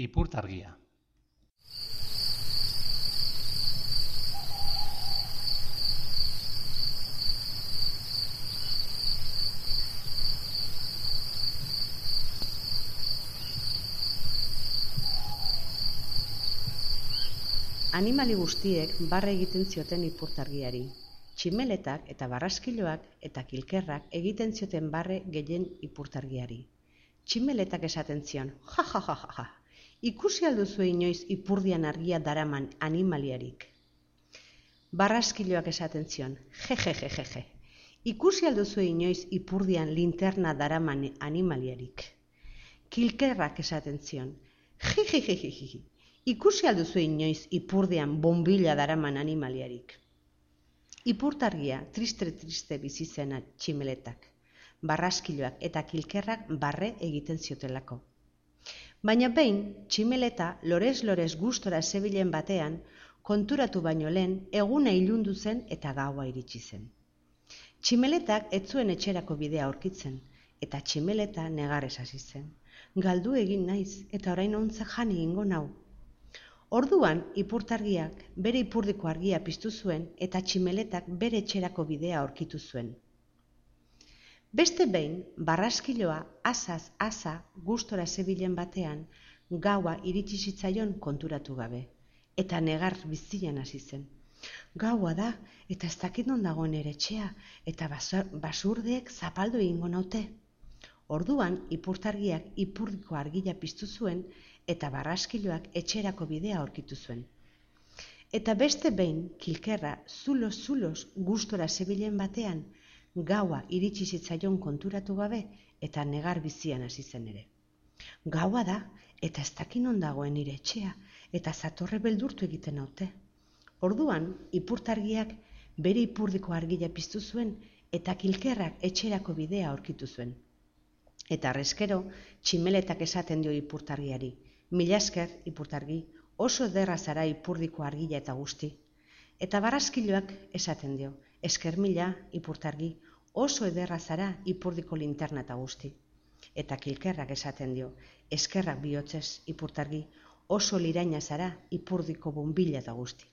Ipurtargia Animali guztiek barre egiten zioten ipurtargiari. Tximeletak eta barraskiloak eta kilkerrak egiten zioten barre gehien ipurtargiari. Tximeletak esaten zion, ja, ja, ja, ja, ja. Ikusi alduzu inoiz ipurdian argia daraman animaliarik. Barraskiloak esaten zion, je, je, je, je, je. ikusi alduzu inoiz ipurdian linterna daraman animaliarik. Kilkerrak esaten zion, ji, ji, ji, ji, ji. Ikusi alduzu inoiz ipurdian bombila daraman animaliarik. Ipurtargia triste-triste bizi zena tximeletak, barraskiloak eta kilkerrak barre egiten ziotelako. Baina behin, tximeleta lorez-lorez gustora zebilen batean, konturatu baino lehen eguna ilundu zen eta gaua iritsi zen. Tximeletak ez zuen etxerako bidea aurkitzen, eta tximeleta negarrez hasi zen. Galdu egin naiz, eta orain ontza jani ingo nau, Orduan, ipurtargiak bere ipurdiko argia piztu zuen eta tximeletak bere etxerako bidea aurkitu zuen. Beste behin, barraskiloa asaz asa gustora zebilen batean gaua iritsi zitzaion konturatu gabe eta negar bizian hasi zen. Gaua da eta ez dakit non dagoen ere etxea eta basurdeek zapaldu egingo naute. Orduan, ipurtargiak ipurdiko argila piztu zuen eta barraskiloak etxerako bidea aurkitu zuen. Eta beste behin, kilkerra zulos-zulos gustora zebilen batean, gaua iritsi zitzaion konturatu gabe eta negar bizian hasi zen ere. Gaua da, eta ez dakin dagoen nire etxea, eta zatorre beldurtu egiten haute. Orduan, ipurtargiak bere ipurdiko argila piztu zuen eta kilkerrak etxerako bidea aurkitu zuen. Eta arrezkero, tximeletak esaten dio ipurtargiari, Mila esker, ipurtargi, oso ederra zara ipurdiko argila eta guzti. Eta barraskiloak esaten dio, esker mila, ipurtargi, oso ederra zara ipurdiko linterna eta guzti. Eta kilkerrak esaten dio, eskerrak bihotzez ipurtargi, oso liraina zara ipurdiko bombila eta guzti.